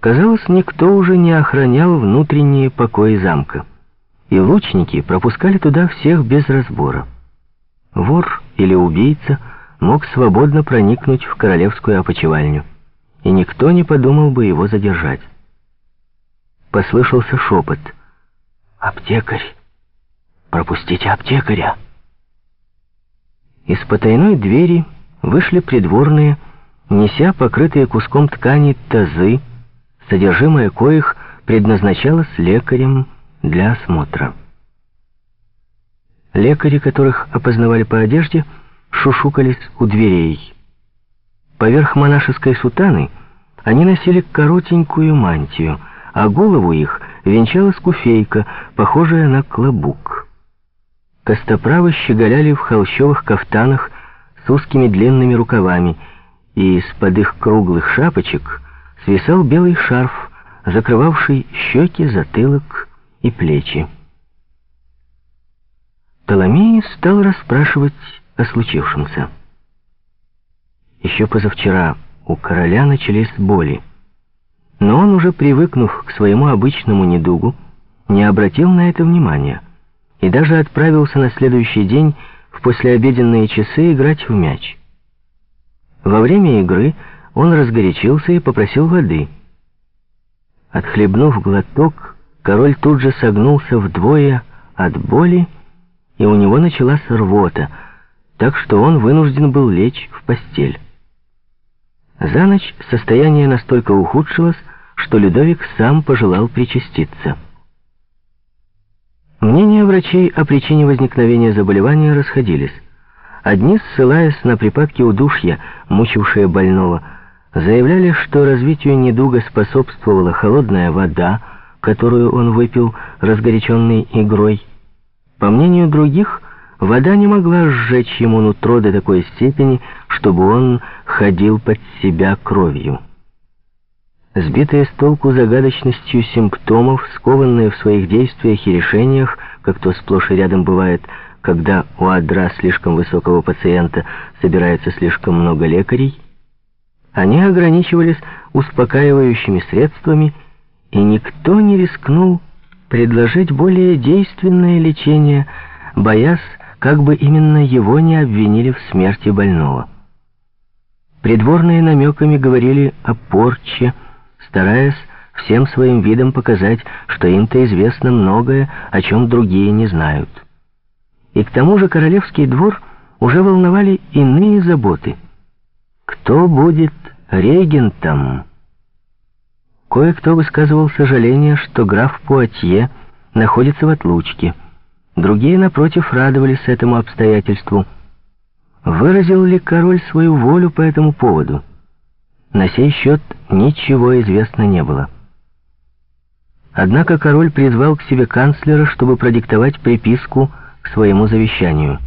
Казалось, никто уже не охранял внутренние покои замка, и лучники пропускали туда всех без разбора. Вор или убийца мог свободно проникнуть в королевскую опочивальню, и никто не подумал бы его задержать. Послышался шепот. «Аптекарь! Пропустите аптекаря!» Из потайной двери вышли придворные, неся покрытые куском ткани тазы, содержимое коих предназначалось лекарем для осмотра. Лекари, которых опознавали по одежде, шушукались у дверей. Поверх монашеской сутаны они носили коротенькую мантию, а голову их венчала скуфейка, похожая на клобук. Костоправы щеголяли в холщовых кафтанах с узкими длинными рукавами, и из-под их круглых шапочек свисал белый шарф, закрывавший щеки, затылок и плечи. Толомей стал расспрашивать о случившемся. Еще позавчера у короля начались боли, но он, уже привыкнув к своему обычному недугу, не обратил на это внимания и даже отправился на следующий день в послеобеденные часы играть в мяч. Во время игры он разгорячился и попросил воды. Отхлебнув глоток, король тут же согнулся вдвое от боли, и у него началась рвота, так что он вынужден был лечь в постель. За ночь состояние настолько ухудшилось, что Людовик сам пожелал причаститься. Мнения врачей о причине возникновения заболевания расходились. Одни, ссылаясь на припадки удушья, мучившие больного, заявляли, что развитию недуга способствовала холодная вода, которую он выпил, разгоряченный игрой. По мнению других, вода не могла сжечь ему нутро до такой степени, чтобы он ходил под себя кровью. Сбитые с толку загадочностью симптомов, скованные в своих действиях и решениях, как то сплошь и рядом бывает, когда у адра слишком высокого пациента собирается слишком много лекарей, они ограничивались успокаивающими средствами, и никто не рискнул предложить более действенное лечение, боясь, как бы именно его не обвинили в смерти больного. Придворные намеками говорили о порче, стараясь всем своим видом показать, что им-то известно многое, о чем другие не знают. И к тому же королевский двор уже волновали иные заботы. Кто будет регентом? Кое-кто высказывал сожаление, что граф Пуатье находится в отлучке. Другие, напротив, радовались этому обстоятельству. Выразил ли король свою волю по этому поводу? На сей счет ничего известно не было. Однако король призвал к себе канцлера, чтобы продиктовать приписку к своему завещанию.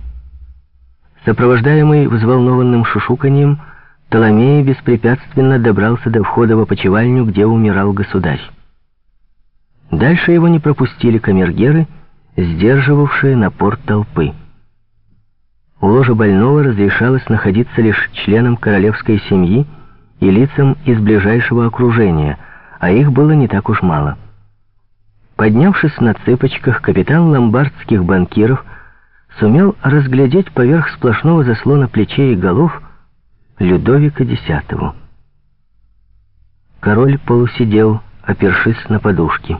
Сопровождаемый взволнованным шушуканьем, Толомей беспрепятственно добрался до входа в опочивальню, где умирал государь. Дальше его не пропустили камергеры, сдерживавшие напор толпы. У ложа больного разрешалось находиться лишь членам королевской семьи, и лицам из ближайшего окружения, а их было не так уж мало. Поднявшись на цыпочках, капитан ломбардских банкиров сумел разглядеть поверх сплошного заслона плечей и голов Людовика X. Король полусидел, опершись на подушки.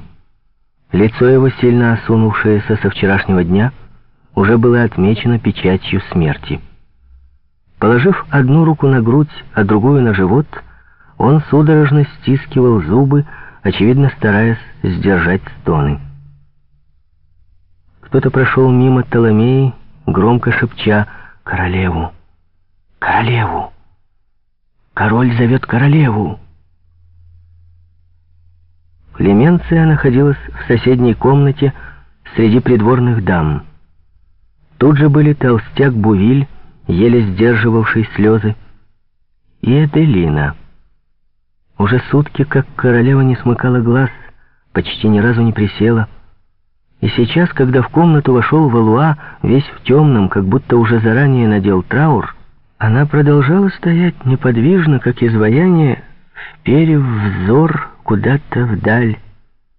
Лицо его, сильно осунувшееся со вчерашнего дня, уже было отмечено печатью смерти. Положив одну руку на грудь, а другую на живот, он судорожно стискивал зубы, очевидно стараясь сдержать стоны. Кто-то прошел мимо Толомеи, громко шепча «Королеву! Королеву! Король зовет королеву!» Клеменция находилась в соседней комнате среди придворных дам. Тут же были толстяк Бувиль, еле сдерживавший слезы, и Эделина. Уже сутки, как королева не смыкала глаз, почти ни разу не присела. И сейчас, когда в комнату вошел Валуа, весь в темном, как будто уже заранее надел траур, она продолжала стоять неподвижно, как изваяние, вперев взор куда-то вдаль,